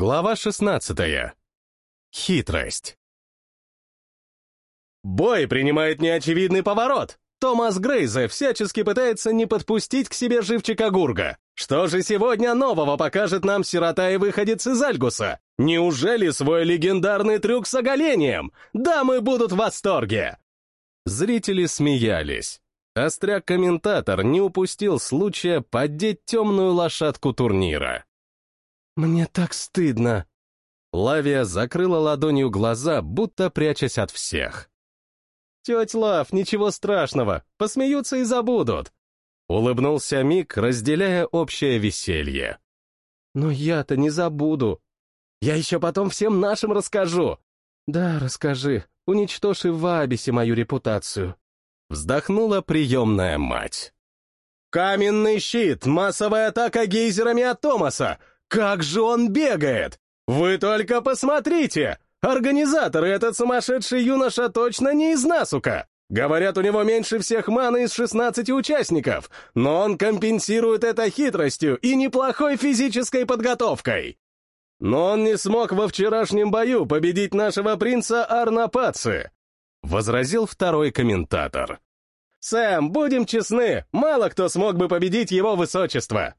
Глава 16. Хитрость. Бой принимает неочевидный поворот. Томас Грейзе всячески пытается не подпустить к себе живчика Гурга. Что же сегодня нового покажет нам сирота и выходец из Альгуса? Неужели свой легендарный трюк с оголением? Дамы будут в восторге! Зрители смеялись. Остряк-комментатор не упустил случая поддеть темную лошадку турнира. «Мне так стыдно!» Лавия закрыла ладонью глаза, будто прячась от всех. «Тетя Лав, ничего страшного, посмеются и забудут!» Улыбнулся Мик, разделяя общее веселье. «Но я-то не забуду. Я еще потом всем нашим расскажу!» «Да, расскажи, уничтожь и в Абисе мою репутацию!» Вздохнула приемная мать. «Каменный щит! Массовая атака гейзерами от Томаса! Как же он бегает! Вы только посмотрите! Организаторы этот сумасшедший юноша точно не из Насука! Говорят, у него меньше всех маны из 16 участников, но он компенсирует это хитростью и неплохой физической подготовкой. Но он не смог во вчерашнем бою победить нашего принца Арна Паци, возразил второй комментатор. «Сэм, будем честны, мало кто смог бы победить его высочество.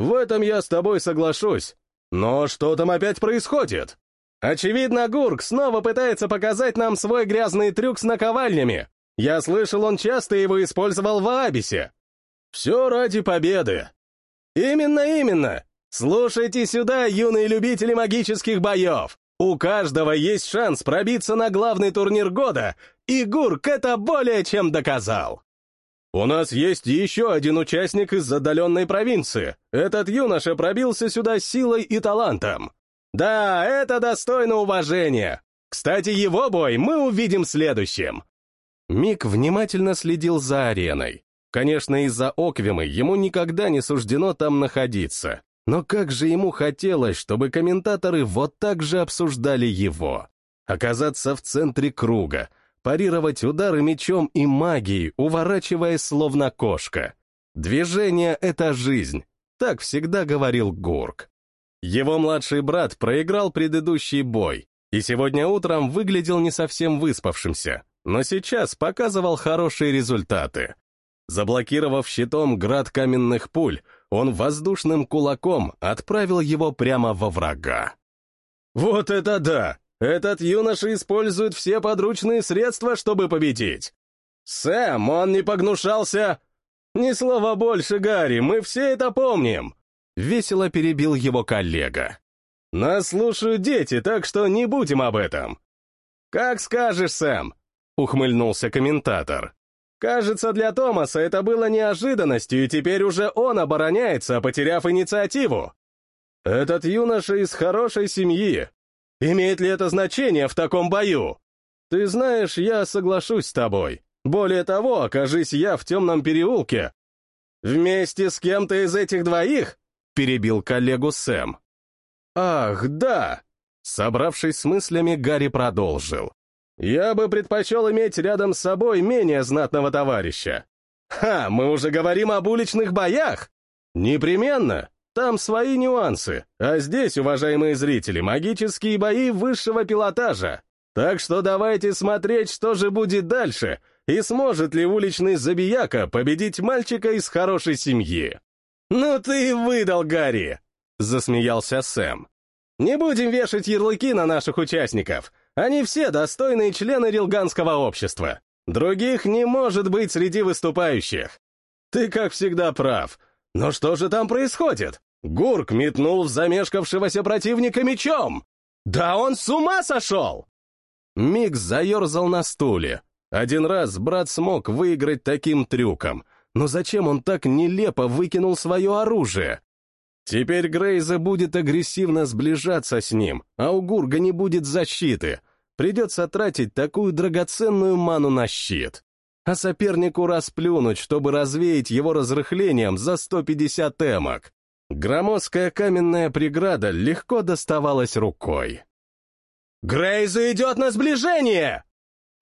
В этом я с тобой соглашусь. Но что там опять происходит? Очевидно, Гурк снова пытается показать нам свой грязный трюк с наковальнями. Я слышал, он часто его использовал в Абисе. Все ради победы. Именно, именно. Слушайте сюда, юные любители магических боев. У каждого есть шанс пробиться на главный турнир года, и Гурк это более чем доказал. «У нас есть еще один участник из отдаленной провинции. Этот юноша пробился сюда силой и талантом. Да, это достойно уважения. Кстати, его бой мы увидим следующим». Мик внимательно следил за ареной. Конечно, из-за Оквимы ему никогда не суждено там находиться. Но как же ему хотелось, чтобы комментаторы вот так же обсуждали его. Оказаться в центре круга — парировать удары мечом и магией, уворачиваясь словно кошка. Движение — это жизнь, так всегда говорил Гурк. Его младший брат проиграл предыдущий бой, и сегодня утром выглядел не совсем выспавшимся, но сейчас показывал хорошие результаты. Заблокировав щитом град каменных пуль, он воздушным кулаком отправил его прямо во врага. «Вот это да! Этот юноша использует все подручные средства, чтобы победить. Сэм, он не погнушался... Ни слова больше, Гарри, мы все это помним. Весело перебил его коллега. Нас слушают дети, так что не будем об этом. Как скажешь, Сэм, ухмыльнулся комментатор. Кажется, для Томаса это было неожиданностью, и теперь уже он обороняется, потеряв инициативу. Этот юноша из хорошей семьи, Имеет ли это значение в таком бою? Ты знаешь, я соглашусь с тобой. Более того, окажись я в темном переулке. Вместе с кем-то из этих двоих? Перебил коллегу Сэм. Ах, да! Собравшись с мыслями, Гарри продолжил. Я бы предпочел иметь рядом с собой менее знатного товарища. Ха, мы уже говорим об уличных боях? Непременно. Там свои нюансы, а здесь, уважаемые зрители, магические бои высшего пилотажа. Так что давайте смотреть, что же будет дальше, и сможет ли уличный забияка победить мальчика из хорошей семьи. «Ну ты и выдал, Гарри!» — засмеялся Сэм. «Не будем вешать ярлыки на наших участников. Они все достойные члены Рилганского общества. Других не может быть среди выступающих. Ты, как всегда, прав. Но что же там происходит? Гурк метнул в замешкавшегося противника мечом! Да он с ума сошел! Микс заерзал на стуле. Один раз брат смог выиграть таким трюком, но зачем он так нелепо выкинул свое оружие? Теперь Грейза будет агрессивно сближаться с ним, а у Гурга не будет защиты. Придется тратить такую драгоценную ману на щит а сопернику расплюнуть, чтобы развеять его разрыхлением за 150 эмок. Громоздкая каменная преграда легко доставалась рукой. «Грейза идет на сближение!»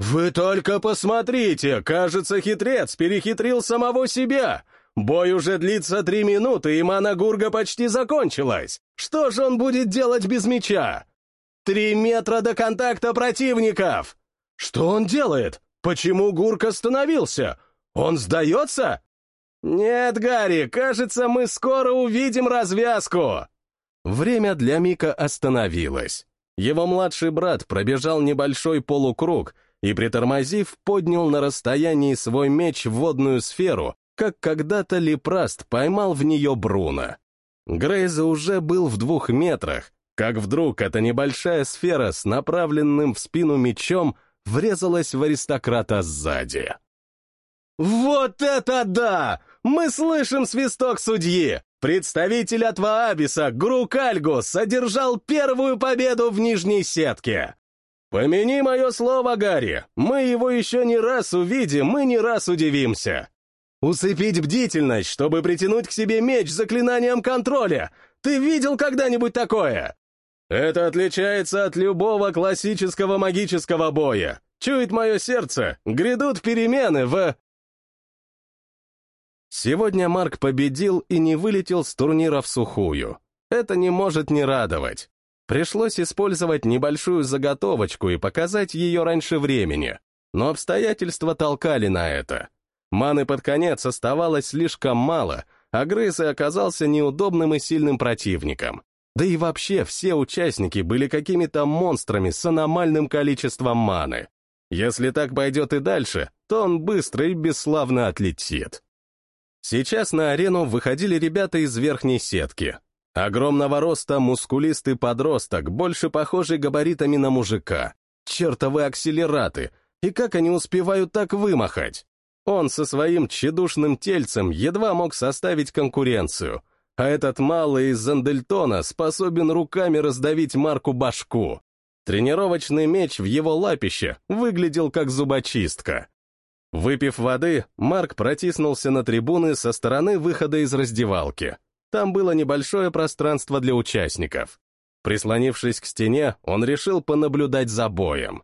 «Вы только посмотрите! Кажется, хитрец перехитрил самого себя! Бой уже длится три минуты, и мана Гурга почти закончилась. Что же он будет делать без меча? Три метра до контакта противников! Что он делает? Почему Гурк остановился? Он сдается? Нет, Гарри, кажется, мы скоро увидим развязку. Время для Мика остановилось. Его младший брат пробежал небольшой полукруг и, притормозив, поднял на расстоянии свой меч в водную сферу, как когда-то Лепраст поймал в нее Бруно. Грейза уже был в двух метрах, как вдруг эта небольшая сфера с направленным в спину мечом врезалась в аристократа сзади. «Вот это да! Мы слышим свисток судьи! Представитель от Ваабиса, Грукальгус, одержал первую победу в нижней сетке! Помяни мое слово, Гарри, мы его еще не раз увидим и не раз удивимся. Усыпить бдительность, чтобы притянуть к себе меч заклинанием контроля. Ты видел когда-нибудь такое? Это отличается от любого классического магического боя. Чует мое сердце, грядут перемены в... Сегодня Марк победил и не вылетел с турнира в сухую. Это не может не радовать. Пришлось использовать небольшую заготовочку и показать ее раньше времени, но обстоятельства толкали на это. Маны под конец оставалось слишком мало, а Грейс оказался неудобным и сильным противником. Да и вообще все участники были какими-то монстрами с аномальным количеством маны. Если так пойдет и дальше, то он быстро и бесславно отлетит. Сейчас на арену выходили ребята из верхней сетки. Огромного роста мускулистый подросток, больше похожий габаритами на мужика. Чертовы акселераты! И как они успевают так вымахать? Он со своим тщедушным тельцем едва мог составить конкуренцию, а этот малый из Зандельтона способен руками раздавить Марку башку. Тренировочный меч в его лапище выглядел как зубочистка. Выпив воды, Марк протиснулся на трибуны со стороны выхода из раздевалки. Там было небольшое пространство для участников. Прислонившись к стене, он решил понаблюдать за боем.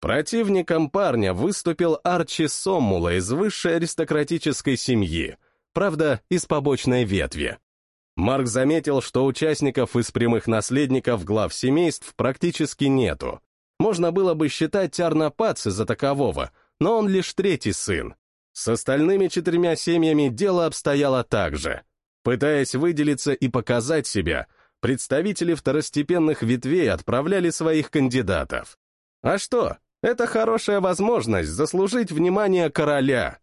Противником парня выступил Арчи Соммула из высшей аристократической семьи, правда, из побочной ветви. Марк заметил, что участников из прямых наследников глав семейств практически нету. Можно было бы считать Арна Паци за такового, но он лишь третий сын. С остальными четырьмя семьями дело обстояло так же. Пытаясь выделиться и показать себя, представители второстепенных ветвей отправляли своих кандидатов. А что, это хорошая возможность заслужить внимание короля.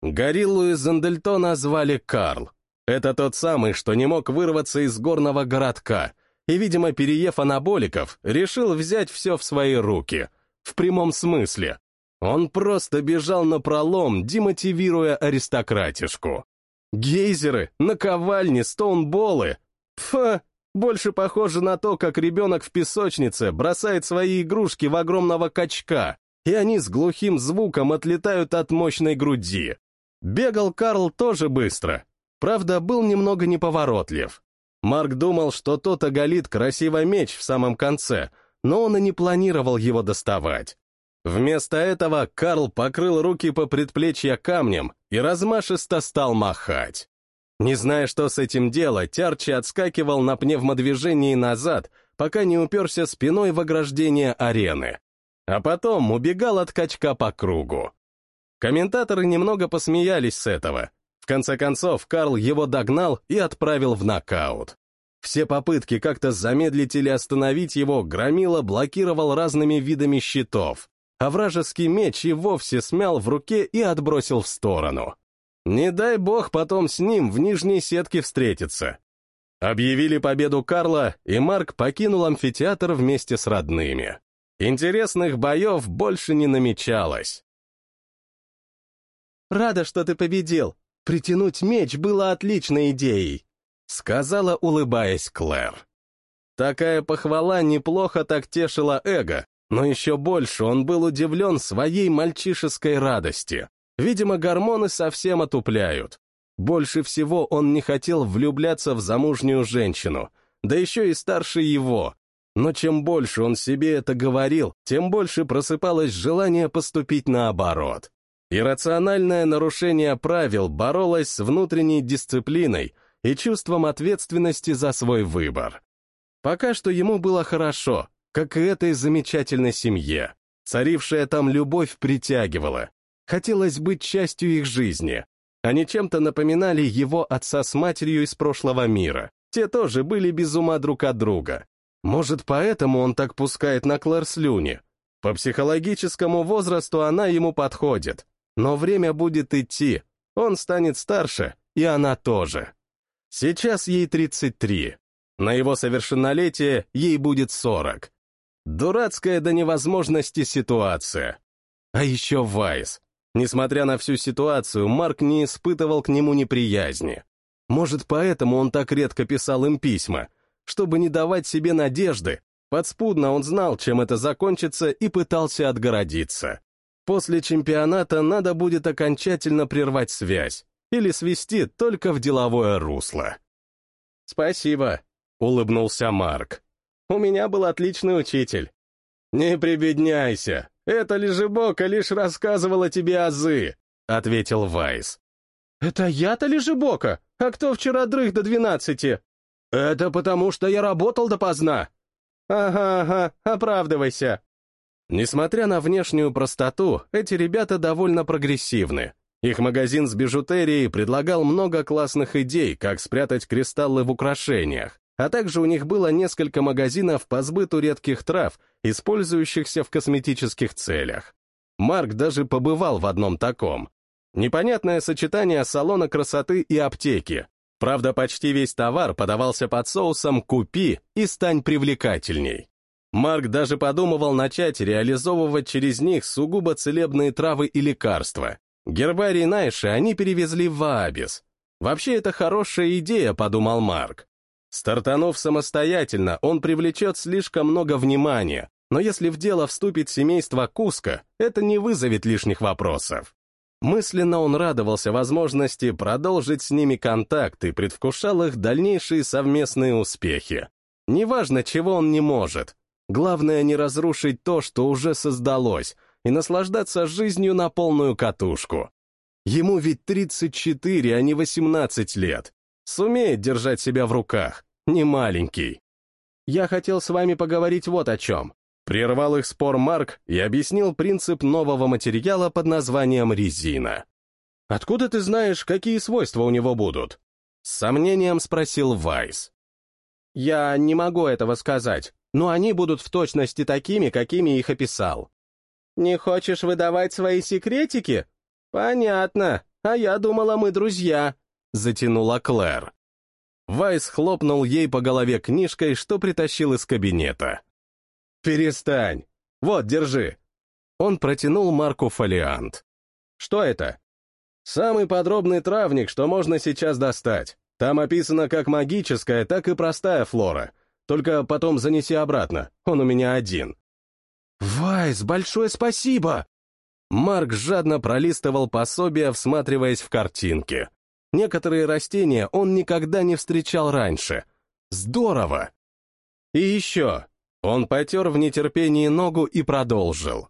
Гориллу из Зандельтона звали Карл. Это тот самый, что не мог вырваться из горного городка, и, видимо, переев анаболиков, решил взять все в свои руки. В прямом смысле. Он просто бежал на пролом, демотивируя аристократишку. Гейзеры, наковальни, стоунболы. Пфа, больше похоже на то, как ребенок в песочнице бросает свои игрушки в огромного качка, и они с глухим звуком отлетают от мощной груди. Бегал Карл тоже быстро. Правда, был немного неповоротлив. Марк думал, что тот оголит красивый меч в самом конце, но он и не планировал его доставать. Вместо этого Карл покрыл руки по предплечья камнем и размашисто стал махать. Не зная, что с этим делать, Арчи отскакивал на пневмодвижении назад, пока не уперся спиной в ограждение арены. А потом убегал от качка по кругу. Комментаторы немного посмеялись с этого. В конце концов, Карл его догнал и отправил в нокаут. Все попытки как-то замедлить или остановить его Громила блокировал разными видами щитов, а вражеский меч и вовсе смял в руке и отбросил в сторону. Не дай бог потом с ним в нижней сетке встретиться. Объявили победу Карла, и Марк покинул амфитеатр вместе с родными. Интересных боев больше не намечалось. «Рада, что ты победил. Притянуть меч было отличной идеей», — сказала, улыбаясь Клэр. Такая похвала неплохо так тешила эго, но еще больше он был удивлен своей мальчишеской радости. Видимо, гормоны совсем отупляют. Больше всего он не хотел влюбляться в замужнюю женщину, да еще и старше его. Но чем больше он себе это говорил, тем больше просыпалось желание поступить наоборот. Иррациональное нарушение правил боролось с внутренней дисциплиной и чувством ответственности за свой выбор. Пока что ему было хорошо, как и этой замечательной семье. Царившая там любовь притягивала. Хотелось быть частью их жизни. Они чем-то напоминали его отца с матерью из прошлого мира. Те тоже были без ума друг от друга. Может, поэтому он так пускает на Клэр слюни. По психологическому возрасту она ему подходит. Но время будет идти. Он станет старше, и она тоже. Сейчас ей 33. На его совершеннолетие ей будет 40. Дурацкая до невозможности ситуация. А еще Вайс. Несмотря на всю ситуацию, Марк не испытывал к нему неприязни. Может, поэтому он так редко писал им письма, чтобы не давать себе надежды. Подспудно он знал, чем это закончится, и пытался отгородиться. После чемпионата надо будет окончательно прервать связь или свести только в деловое русло. «Спасибо», — улыбнулся Марк. У меня был отличный учитель. Не прибедняйся, эта лежебока лишь рассказывала тебе азы, ответил Вайс. Это я-то лежебока? А кто вчера дрых до двенадцати? Это потому, что я работал допоздна. Ага, ага, оправдывайся. Несмотря на внешнюю простоту, эти ребята довольно прогрессивны. Их магазин с бижутерией предлагал много классных идей, как спрятать кристаллы в украшениях а также у них было несколько магазинов по сбыту редких трав, использующихся в косметических целях. Марк даже побывал в одном таком. Непонятное сочетание салона красоты и аптеки. Правда, почти весь товар подавался под соусом «Купи» и «Стань привлекательней». Марк даже подумывал начать реализовывать через них сугубо целебные травы и лекарства. Гербарий Найши они перевезли в Аабис. Вообще, это хорошая идея, подумал Марк. Стартанув самостоятельно, он привлечет слишком много внимания, но если в дело вступит семейство Куска, это не вызовет лишних вопросов. Мысленно он радовался возможности продолжить с ними контакт и предвкушал их дальнейшие совместные успехи. Неважно, чего он не может. Главное не разрушить то, что уже создалось, и наслаждаться жизнью на полную катушку. Ему ведь 34, а не 18 лет. Сумеет держать себя в руках, не маленький. Я хотел с вами поговорить вот о чем. Прервал их спор Марк и объяснил принцип нового материала под названием резина. «Откуда ты знаешь, какие свойства у него будут?» С сомнением спросил Вайс. «Я не могу этого сказать, но они будут в точности такими, какими их описал». «Не хочешь выдавать свои секретики?» «Понятно, а я думала, мы друзья», — затянула Клэр. Вайс хлопнул ей по голове книжкой, что притащил из кабинета. «Перестань! Вот, держи!» Он протянул Марку фолиант. «Что это?» «Самый подробный травник, что можно сейчас достать. Там описано как магическая, так и простая флора. Только потом занеси обратно, он у меня один». «Вайс, большое спасибо!» Марк жадно пролистывал пособие, всматриваясь в картинки. Некоторые растения он никогда не встречал раньше. Здорово! И еще. Он потер в нетерпении ногу и продолжил.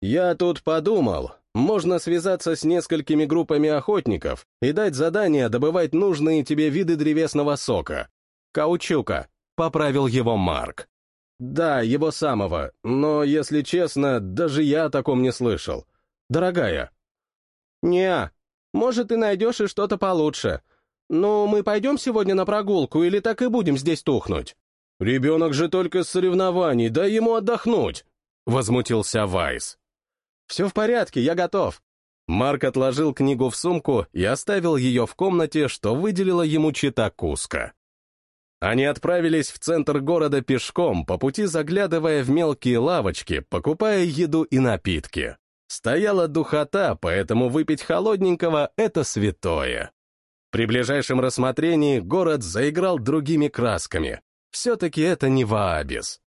«Я тут подумал, можно связаться с несколькими группами охотников и дать задание добывать нужные тебе виды древесного сока. Каучука», — поправил его Марк. «Да, его самого, но, если честно, даже я о таком не слышал. Дорогая». «Не, может, ты найдешь и что-то получше. Ну, мы пойдем сегодня на прогулку или так и будем здесь тухнуть?» «Ребенок же только с соревнований, дай ему отдохнуть!» — возмутился Вайс. «Все в порядке, я готов». Марк отложил книгу в сумку и оставил ее в комнате, что выделила ему чита Куска. Они отправились в центр города пешком, по пути заглядывая в мелкие лавочки, покупая еду и напитки. Стояла духота, поэтому выпить холодненького — это святое. При ближайшем рассмотрении город заиграл другими красками. Все-таки это не Ваабис.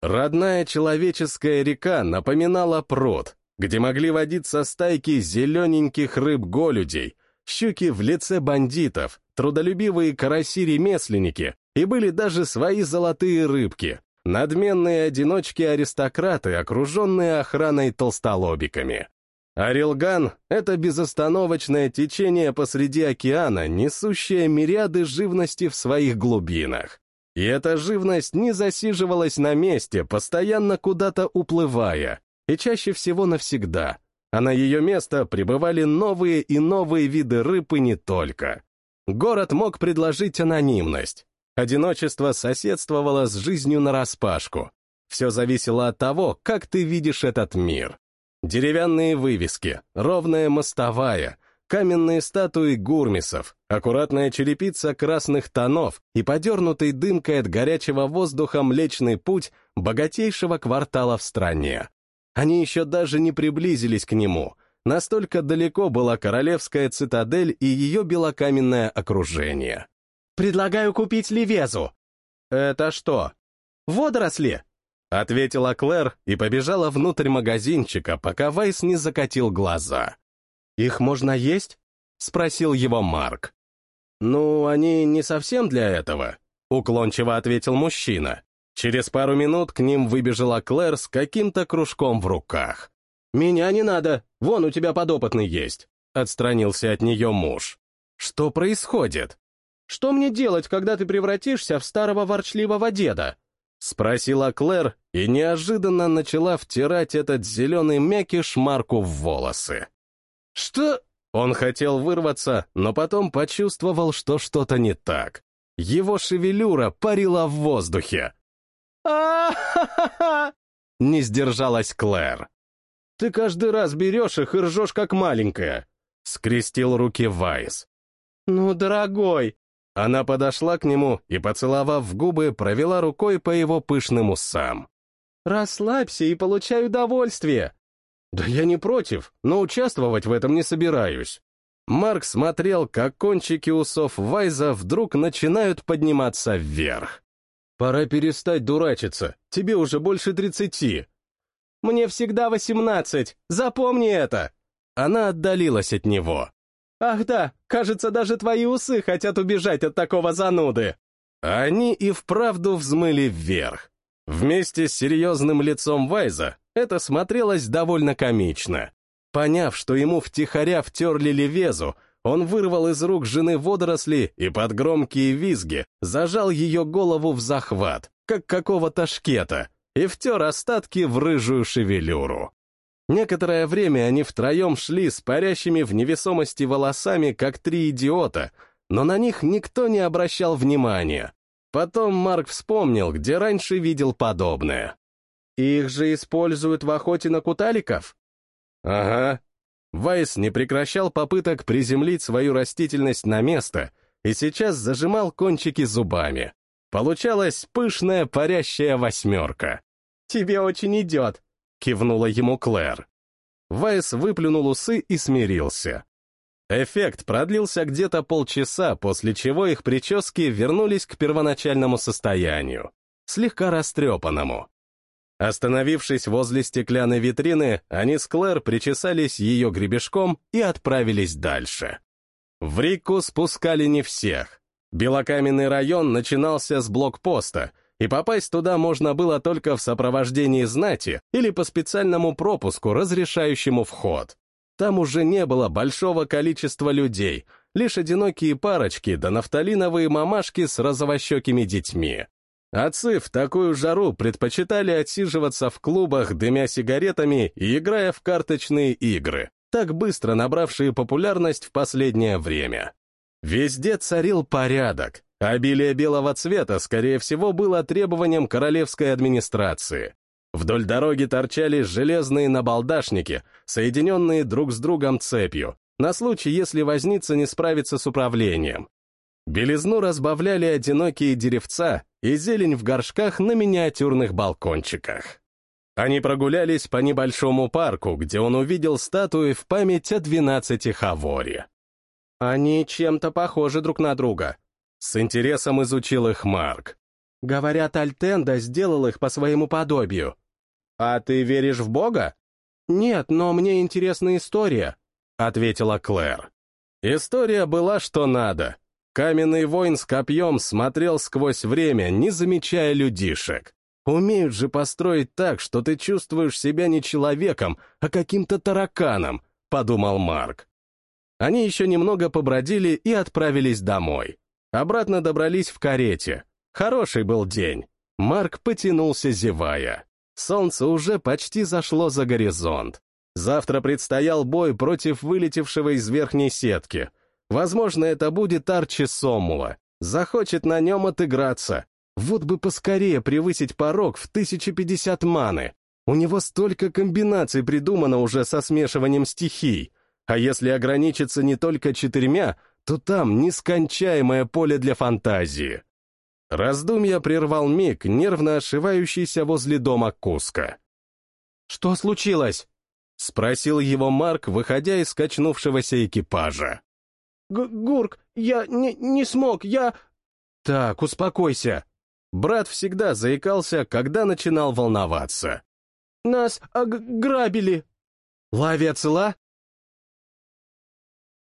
Родная человеческая река напоминала пруд, где могли водиться стайки зелененьких рыб-голюдей, щуки в лице бандитов, трудолюбивые караси-ремесленники, и были даже свои золотые рыбки, Надменные одиночки-аристократы, окруженные охраной толстолобиками. Арилган — это безостановочное течение посреди океана, несущее мириады живности в своих глубинах. И эта живность не засиживалась на месте, постоянно куда-то уплывая, и чаще всего навсегда. А на ее место прибывали новые и новые виды рыб и не только. Город мог предложить анонимность. Одиночество соседствовало с жизнью нараспашку. Все зависело от того, как ты видишь этот мир. Деревянные вывески, ровная мостовая, каменные статуи гурмисов, аккуратная черепица красных тонов и подернутый дымкой от горячего воздуха Млечный Путь богатейшего квартала в стране. Они еще даже не приблизились к нему, настолько далеко была королевская цитадель и ее белокаменное окружение. «Предлагаю купить Ливезу». «Это что?» «Водоросли», — ответила Клэр и побежала внутрь магазинчика, пока Вайс не закатил глаза. «Их можно есть?» — спросил его Марк. «Ну, они не совсем для этого», — уклончиво ответил мужчина. Через пару минут к ним выбежала Клэр с каким-то кружком в руках. «Меня не надо, вон у тебя подопытный есть», — отстранился от нее муж. «Что происходит?» «Что мне делать, когда ты превратишься в старого ворчливого деда?» — спросила Клэр и неожиданно начала втирать этот зеленый мякиш Марку в волосы. «Что?» Он хотел вырваться, но потом почувствовал, что что-то не так. Его шевелюра парила в воздухе. а ха Не сдержалась Клэр. «Ты каждый раз берешь их и ржешь, как маленькая», — скрестил руки Вайс. «Ну, дорогой!» Она подошла к нему и, поцеловав в губы, провела рукой по его пышным усам. «Расслабься и получай удовольствие!» «Да я не против, но участвовать в этом не собираюсь». Марк смотрел, как кончики усов Вайза вдруг начинают подниматься вверх. «Пора перестать дурачиться, тебе уже больше тридцати». «Мне всегда восемнадцать, запомни это!» Она отдалилась от него. «Ах да, кажется, даже твои усы хотят убежать от такого зануды!» Они и вправду взмыли вверх. Вместе с серьезным лицом Вайза это смотрелось довольно комично. Поняв, что ему втихаря втерли левезу, он вырвал из рук жены водоросли и под громкие визги зажал ее голову в захват, как какого-то шкета, и втер остатки в рыжую шевелюру. Некоторое время они втроем шли с парящими в невесомости волосами, как три идиота, но на них никто не обращал внимания. Потом Марк вспомнил, где раньше видел подобное. Их же используют в охоте на куталиков? Ага. Вайс не прекращал попыток приземлить свою растительность на место и сейчас зажимал кончики зубами. Получалась пышная парящая восьмерка. «Тебе очень идет», — кивнула ему Клэр. Вайс выплюнул усы и смирился. Эффект продлился где-то полчаса, после чего их прически вернулись к первоначальному состоянию, слегка растрепанному. Остановившись возле стеклянной витрины, они с Клэр причесались ее гребешком и отправились дальше. В Рику спускали не всех. Белокаменный район начинался с блокпоста, и попасть туда можно было только в сопровождении знати или по специальному пропуску, разрешающему вход. Там уже не было большого количества людей, лишь одинокие парочки да нафталиновые мамашки с розовощекими детьми. Отцы в такую жару предпочитали отсиживаться в клубах, дымя сигаретами и играя в карточные игры, так быстро набравшие популярность в последнее время. Везде царил порядок. Обилие белого цвета, скорее всего, было требованием королевской администрации. Вдоль дороги торчали железные набалдашники, соединенные друг с другом цепью, на случай, если возница не справится с управлением. Белизну разбавляли одинокие деревца и зелень в горшках на миниатюрных балкончиках. Они прогулялись по небольшому парку, где он увидел статуи в память о двенадцати Хавори. «Они чем-то похожи друг на друга», — с интересом изучил их Марк. «Говорят, Альтенда сделал их по своему подобию». «А ты веришь в Бога?» «Нет, но мне интересна история», — ответила Клэр. История была что надо. Каменный воин с копьем смотрел сквозь время, не замечая людишек. Умеют же построить так, что ты чувствуешь себя не человеком, а каким-то тараканом, — подумал Марк. Они еще немного побродили и отправились домой. Обратно добрались в карете. Хороший был день. Марк потянулся, зевая. Солнце уже почти зашло за горизонт. Завтра предстоял бой против вылетевшего из верхней сетки. Возможно, это будет Арчи Сомула. Захочет на нем отыграться. Вот бы поскорее превысить порог в 1050 маны. У него столько комбинаций придумано уже со смешиванием стихий. А если ограничиться не только четырьмя, то там нескончаемое поле для фантазии. Раздумья прервал миг, нервно ошивающийся возле дома Куска. «Что случилось?» — спросил его Марк, выходя из качнувшегося экипажа. Г «Гурк, я не, не смог, я...» «Так, успокойся». Брат всегда заикался, когда начинал волноваться. «Нас ограбили». «Лавия цела?»